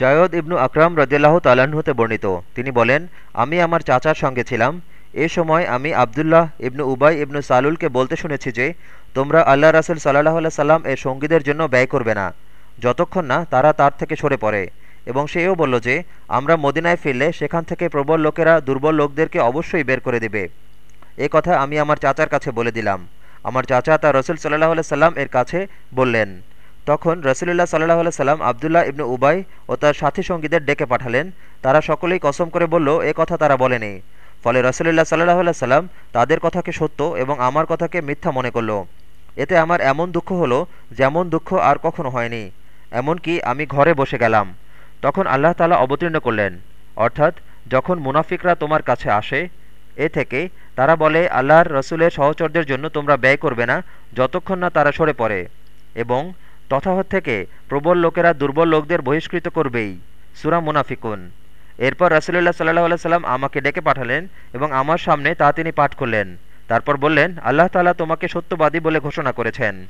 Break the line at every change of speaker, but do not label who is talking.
জায়দ ইবনু আকরাম রদিয়াল্লাহ তাল্লাহ্ন হতে বর্ণিত। তিনি বলেন, আমি আমার চাচার সঙ্গে ছিলাম। এ সময় আমি আবদুল্লাহ ইবনু উবাই ইবনু সালুলকে বলতে শুনেছি যে, তোমরা আল্লাহ রাসুল সাল্লাহ আল্লাহ সাল্লাম এর সঙ্গীদের জন্য ব্যয় করবে না। যতক্ষণ না তারা তার থেকে সরে পড়ে। এবং সেও বলল যে, আমরা মদিনায় ফিরলে সেখান থেকে প্রবল লোকেরা দুর্বল লোকদেরকে অবশ্যই বের করে দেবে। এ কথা আমি আমার চাচার কাছে বলে দিলাম। আমার চাচা তা রসুল সাল্লাহ আল্লাহ সাল্লাম এর কাছে বললেন। তখন রসুলুল্লাহ সাল্লাহ সাল্লাম আবদুল্লাহ ইবনু উবাই ও তার সাথী সঙ্গীদের ডেকে পাঠালেন। তারা সকলেই কসম করে বলল, এ কথা তারা বলেনি। ফলে রসুলুল্লাহ সাল্লাহ সাল্লাম তাদের কথাকে সত্য এবং আমার কথাকে মিথ্যা মনে করল। এতে আমার এমন দুঃখ হলো যেমন দুঃখ আর কখনো হয়নি। এমনকি আমি ঘরে বসে গেলাম। তখন আল্লাহ তালা অবতীর্ণ করলেন। অর্থাৎ যখন মুনাফিকরা তোমার কাছে আসে, এ থেকে তারা বলে, আল্লাহর রসুলের সহচরদের জন্য তোমরা ব্যয় করবে না যতক্ষণ না তারা সরে পড়ে। এবং তথাহত থেকে প্রবল লোকেরা দুর্বল লোকদের বহিষ্কৃত করবেই। সুরা মুনাফিকুন। এরপর রাসুলুল্লাহ সাল্লাহ সাল্লাম আমাকে ডেকে পাঠালেন এবং আমার সামনে তা তিনি পাঠ করলেন। তারপর বললেন, আল্লাহ তালা তোমাকে সত্যবাদী বলে ঘোষণা করেছেন।